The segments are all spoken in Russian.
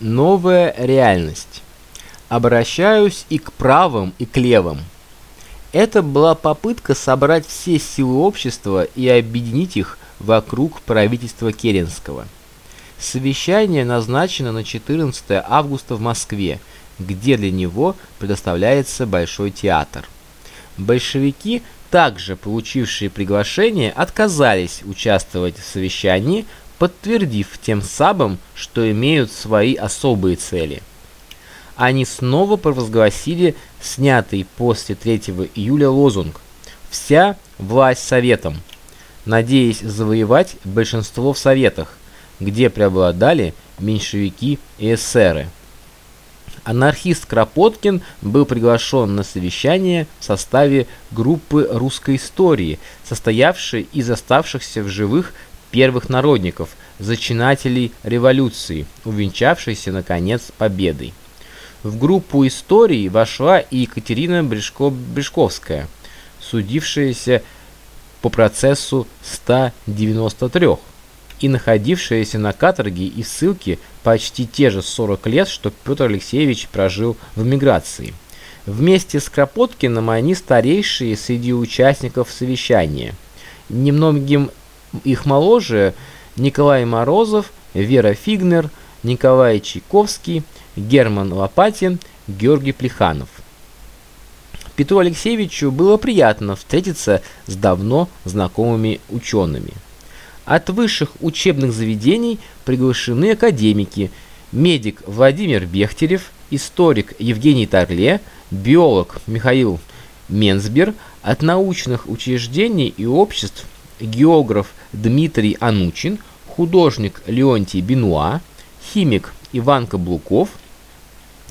Новая реальность. Обращаюсь и к правым, и к левым. Это была попытка собрать все силы общества и объединить их вокруг правительства Керенского. Совещание назначено на 14 августа в Москве, где для него предоставляется Большой театр. Большевики, также получившие приглашение, отказались участвовать в совещании, подтвердив тем самым, что имеют свои особые цели. Они снова провозгласили снятый после 3 июля лозунг «Вся власть советом», надеясь завоевать большинство в советах, где преобладали меньшевики и эсеры. Анархист Кропоткин был приглашен на совещание в составе группы русской истории, состоявшей из оставшихся в живых первых народников, зачинателей революции, увенчавшейся, наконец, победой. В группу истории вошла и Екатерина Брешко-Брешковская, судившаяся по процессу 193 и находившаяся на каторге и ссылке почти те же 40 лет, что Петр Алексеевич прожил в эмиграции. Вместе с Кропоткиным они старейшие среди участников совещания. Немногим их моложе Николай Морозов, Вера Фигнер, Николай Чайковский, Герман Лопатин, Георгий Плеханов. Петру Алексеевичу было приятно встретиться с давно знакомыми учеными. От высших учебных заведений приглашены академики, медик Владимир Бехтерев, историк Евгений Тарле, биолог Михаил Менсбер, от научных учреждений и обществ географ Дмитрий Анучин, художник Леонтий Бенуа, химик Иван Каблуков,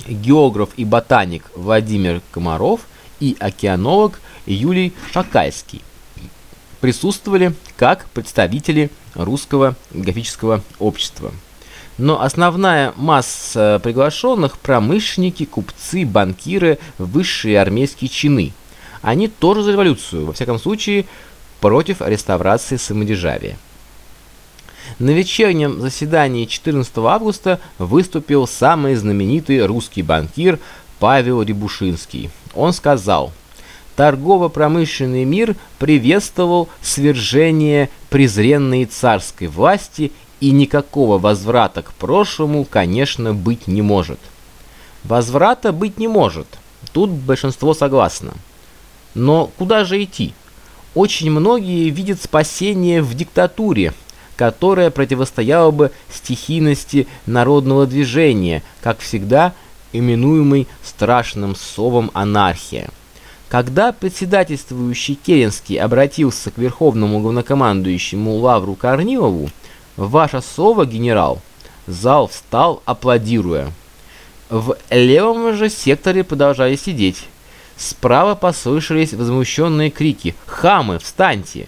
географ и ботаник Владимир Комаров и океанолог Юлий Шакальский. Присутствовали как представители русского географического общества. Но основная масса приглашенных – промышленники, купцы, банкиры, высшие армейские чины. Они тоже за революцию, во всяком случае, против реставрации самодержавия. На вечернем заседании 14 августа выступил самый знаменитый русский банкир Павел Рябушинский. Он сказал, торгово-промышленный мир приветствовал свержение презренной царской власти и никакого возврата к прошлому, конечно, быть не может. Возврата быть не может, тут большинство согласно. Но куда же идти? Очень многие видят спасение в диктатуре, которая противостояла бы стихийности народного движения, как всегда именуемой страшным словом анархия. Когда председательствующий Керенский обратился к верховному главнокомандующему Лавру Корнилову, «Ваше слово, генерал!» Зал встал, аплодируя. В левом же секторе продолжали сидеть. Справа послышались возмущенные крики «Хамы, встаньте!»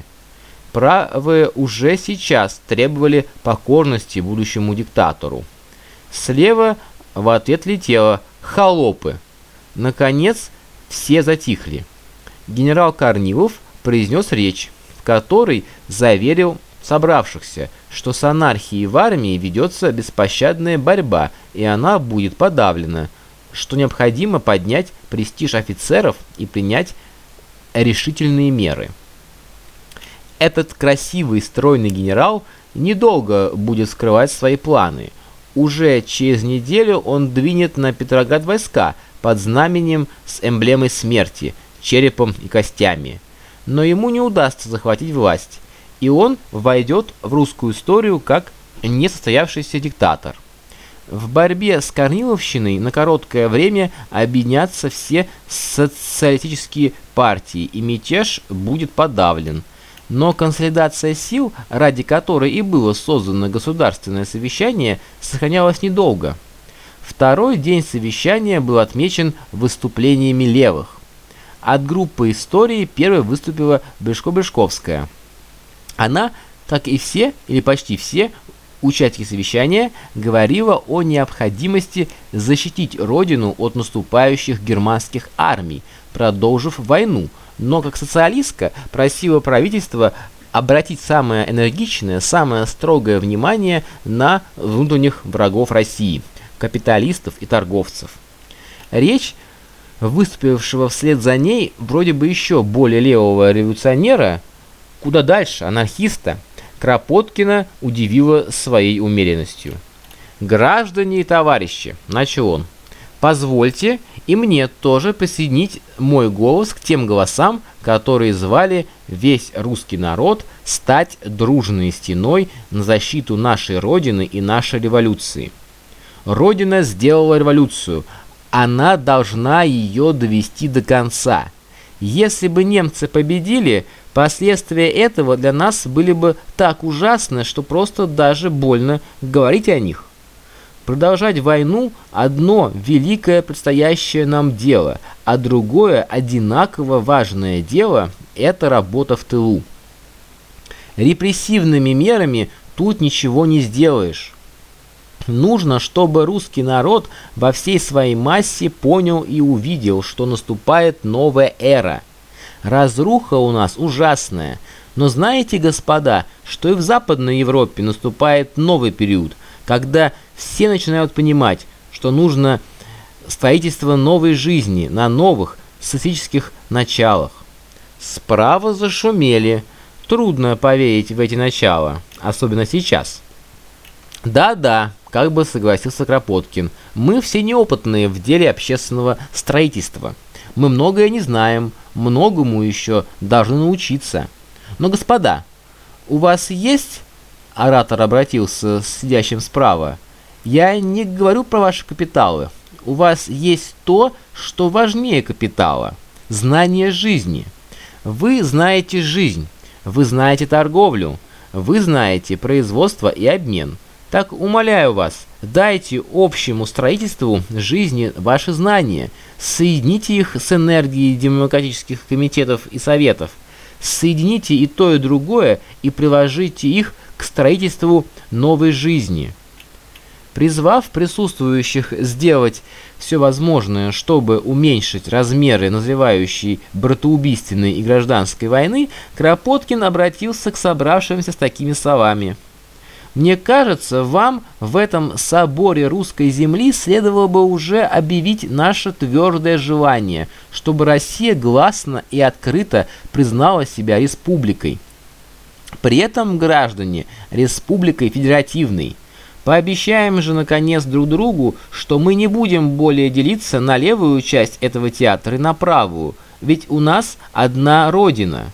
Правые уже сейчас требовали покорности будущему диктатору. Слева в ответ летело «Холопы!». Наконец, все затихли. Генерал Корнилов произнес речь, в которой заверил собравшихся, что с анархией в армии ведется беспощадная борьба, и она будет подавлена, что необходимо поднять престиж офицеров и принять решительные меры. Этот красивый стройный генерал недолго будет скрывать свои планы. Уже через неделю он двинет на Петроград войска под знаменем с эмблемой смерти, черепом и костями. Но ему не удастся захватить власть, и он войдет в русскую историю как несостоявшийся диктатор. В борьбе с Корниловщиной на короткое время объединятся все социалистические партии, и мятеж будет подавлен. Но консолидация сил, ради которой и было создано государственное совещание, сохранялась недолго. Второй день совещания был отмечен выступлениями левых. От группы истории первой выступила Брешко-Брешковская. Она, как и все, или почти все, участники совещания говорила о необходимости защитить родину от наступающих германских армий, продолжив войну, но как социалистка просила правительство обратить самое энергичное, самое строгое внимание на внутренних врагов России. капиталистов и торговцев. Речь выступившего вслед за ней вроде бы еще более левого революционера, куда дальше, анархиста, Кропоткина удивила своей умеренностью. «Граждане и товарищи», — начал он, — «позвольте и мне тоже присоединить мой голос к тем голосам, которые звали весь русский народ стать дружной стеной на защиту нашей Родины и нашей революции. Родина сделала революцию, она должна ее довести до конца. Если бы немцы победили, последствия этого для нас были бы так ужасны, что просто даже больно говорить о них. Продолжать войну – одно великое предстоящее нам дело, а другое одинаково важное дело – это работа в тылу. Репрессивными мерами тут ничего не сделаешь. Нужно, чтобы русский народ во всей своей массе понял и увидел, что наступает новая эра. Разруха у нас ужасная, но знаете, господа, что и в Западной Европе наступает новый период, когда все начинают понимать, что нужно строительство новой жизни на новых социалистических началах. Справа зашумели. Трудно поверить в эти начала, особенно сейчас. Да-да, как бы согласился Кропоткин. Мы все неопытные в деле общественного строительства. Мы многое не знаем, многому еще должны научиться. Но, господа, у вас есть... Оратор обратился с сидящим справа. Я не говорю про ваши капиталы. У вас есть то, что важнее капитала. Знание жизни. Вы знаете жизнь. Вы знаете торговлю. Вы знаете производство и обмен. Так умоляю вас, дайте общему строительству жизни ваши знания, соедините их с энергией демократических комитетов и советов, соедините и то, и другое и приложите их к строительству новой жизни. Призвав присутствующих сделать все возможное, чтобы уменьшить размеры назревающей братоубийственной и гражданской войны, Кропоткин обратился к собравшимся с такими словами – мне кажется, вам в этом соборе русской земли следовало бы уже объявить наше твердое желание, чтобы Россия гласно и открыто признала себя республикой. При этом, граждане, республикой федеративной. Пообещаем же, наконец, друг другу, что мы не будем более делиться на левую часть этого театра и на правую, ведь у нас одна родина».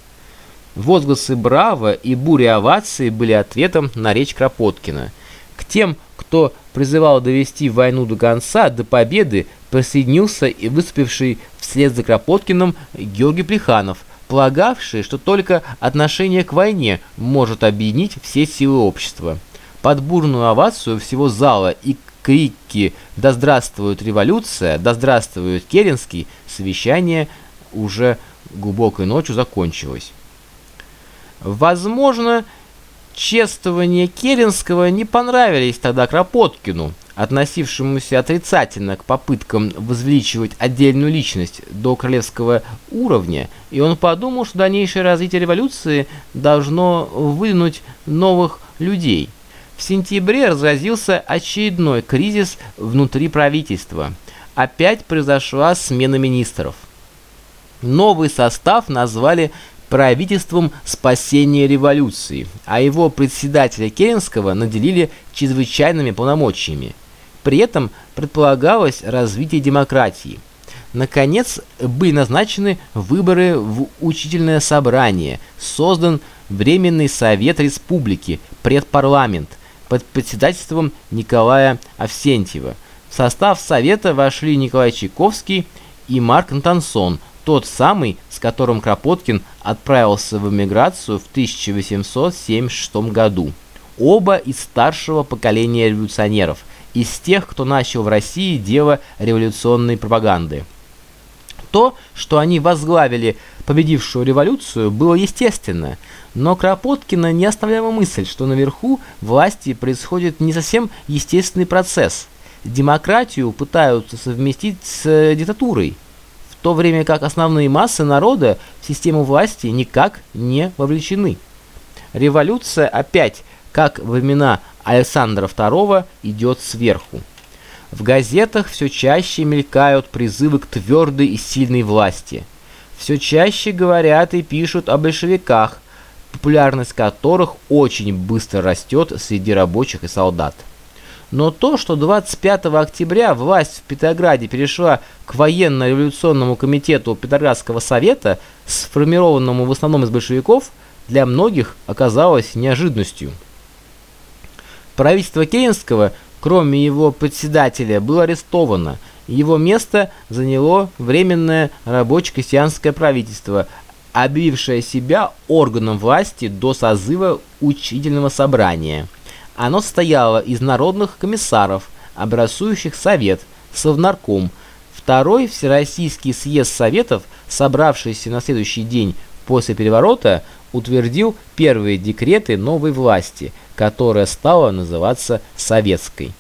Возгласы «Браво» и буря оваций были ответом на речь Кропоткина. К тем, кто призывал довести войну до конца, до победы, присоединился и выступивший вслед за Кропоткиным Георгий Плеханов, полагавший, что только отношение к войне может объединить все силы общества. Под бурную овацию всего зала и крики «Да здравствует революция! Да здравствует Керенский!» совещание уже глубокой ночью закончилось. Возможно, чествования Керенского не понравились тогда Кропоткину, относившемуся отрицательно к попыткам возвеличивать отдельную личность до королевского уровня, и он подумал, что дальнейшее развитие революции должно выдвинуть новых людей. В сентябре разразился очередной кризис внутри правительства. Опять произошла смена министров. Новый состав назвали правительством спасения революции, а его председателя Керенского наделили чрезвычайными полномочиями. При этом предполагалось развитие демократии. Наконец, были назначены выборы в учительное собрание, создан Временный совет республики, предпарламент, под председательством Николая Авсентьева. В состав совета вошли Николай Чайковский и Марк Антонсон – тот самый, с которым Кропоткин отправился в эмиграцию в 1876 году. Оба из старшего поколения революционеров, из тех, кто начал в России дело революционной пропаганды. То, что они возглавили победившую революцию, было естественно, но Кропоткина не оставляла мысль, что наверху власти происходит не совсем естественный процесс. Демократию пытаются совместить с диктатурой то время как основные массы народа в систему власти никак не вовлечены. Революция опять, как во времена Александра II, идет сверху. В газетах все чаще мелькают призывы к твердой и сильной власти. Все чаще говорят и пишут о большевиках, популярность которых очень быстро растет среди рабочих и солдат. Но то, что 25 октября власть в Петрограде перешла к военно-революционному комитету Петроградского совета, сформированному в основном из большевиков, для многих оказалось неожиданностью. Правительство Керенского, кроме его председателя, было арестовано. Его место заняло Временное рабоче-крестьянское правительство, объявившее себя органом власти до созыва учительного собрания. Оно состояло из народных комиссаров, образующих совет, совнарком, второй Всероссийский съезд Советов, собравшийся на следующий день после переворота, утвердил первые декреты новой власти, которая стала называться советской.